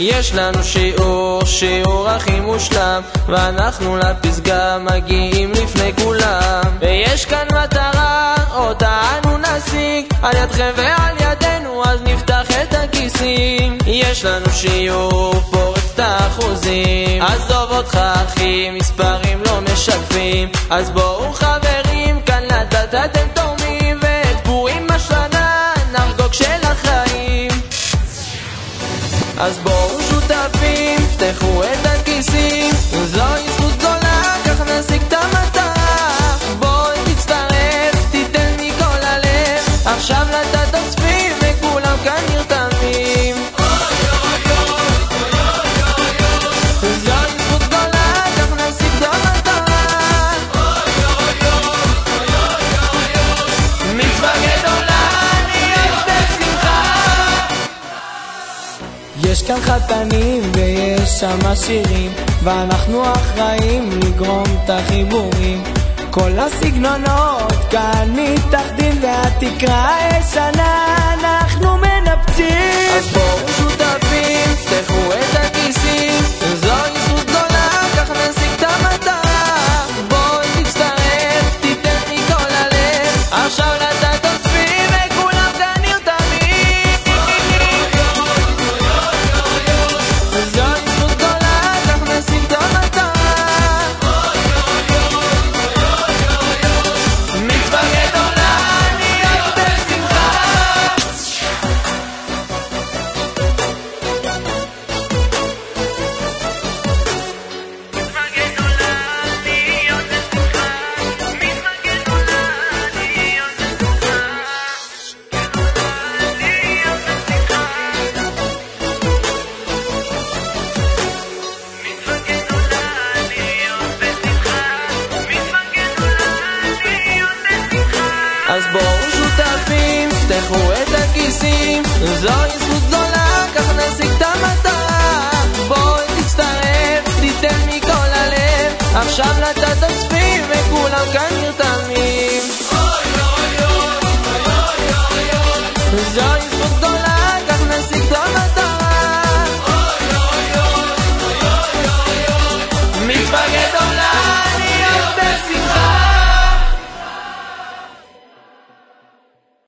יש לנו שיעור, שיעור הכי מושלם ואנחנו לפסגה מגיעים לפני כולם. ויש כאן מטרה, אותה אנו נשיג על ידכם ועל ידינו, אז נפתח את הכיסים. יש לנו שיעור, האחוזים עזוב אותך אחי, מספרים לא משקפים. אז בואו חברים, כאן לדעת אתם תורמים ואת פורים השנה נחגוג של החיים. אז בואו שותפים, פתחו את הכיסים. זוהי זכות גדולה, כך נשיג את המטרה. בואי תצטרף, תיתן מכל הלב. עכשיו לתת אוספים וכולם כאן נרתמים יש כאן חתנים ויש שם עשירים ואנחנו אחראים לגרום את החיבורים. כל הסגנונות כאן מתאחדים והתקרה הישנה אנחנו מנפצים פתחו את הכיסים זוהי זכות גדולה, כך נשיג את המטרה. בואי תצטרף, תיתן מכל הלב עכשיו לתת אוספים וכולם כאן נרתמים